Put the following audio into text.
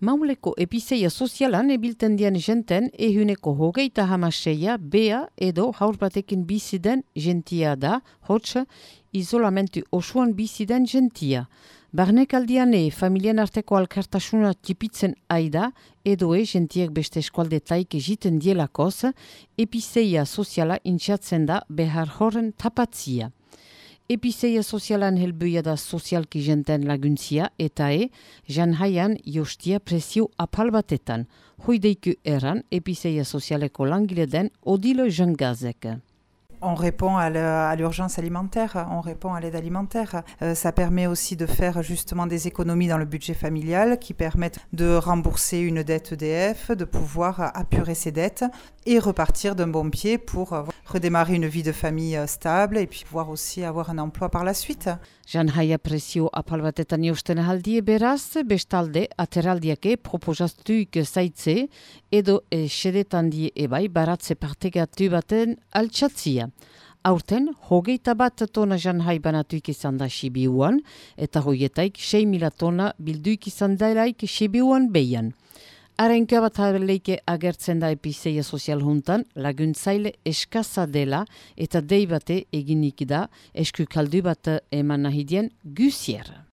Mauleko epizeia sozialan ebilten dian jenten ehuneko hogeita hamaseia bea edo haur batekin biziden gentia da, hotx, izolamentu osuan biziden gentia. Barnek aldian e, familien arteko alkartasuna tipitzen aida, edo e, gentiek beste eskualde taik egiten dielakoz, epizeia soziala intxatzen da behar horren tapatzia. Epizeia sozialan helbuia da sozialki jenten laguntzia eta e, jan haian jostia presio apal batetan. Hoideiku eran epizeia sozialeko langile den odilo jangazek. On répond à l'urgence alimentaire, on répond à l'aide alimentaire. Euh, ça permet aussi de faire justement des économies dans le budget familial qui permettent de rembourser une dette EDF, de pouvoir apurer ses dettes et repartir d'un bon pied pour redémarrer une vie de famille euh, stable et puis pouvoir aussi avoir un emploi par la suite. Jan haia presio apal batetan josten ahaldie beraz, bestalde ateraldiake proposaztuik zaitze edo esedetan die ebai baratze partegatu baten altxatzia. Aurten, hogeita bat tona jan hai banatuik izan da Sibiuan, eta hoietaik 6 mila tona bilduik izan dailaik Sibiuan behian. Arenka bat leike agertzen da epizeia sozial juntan, laguntzaile eskaza dela eta dei bate eginik da eskukaldu bat eman nahidien gusier.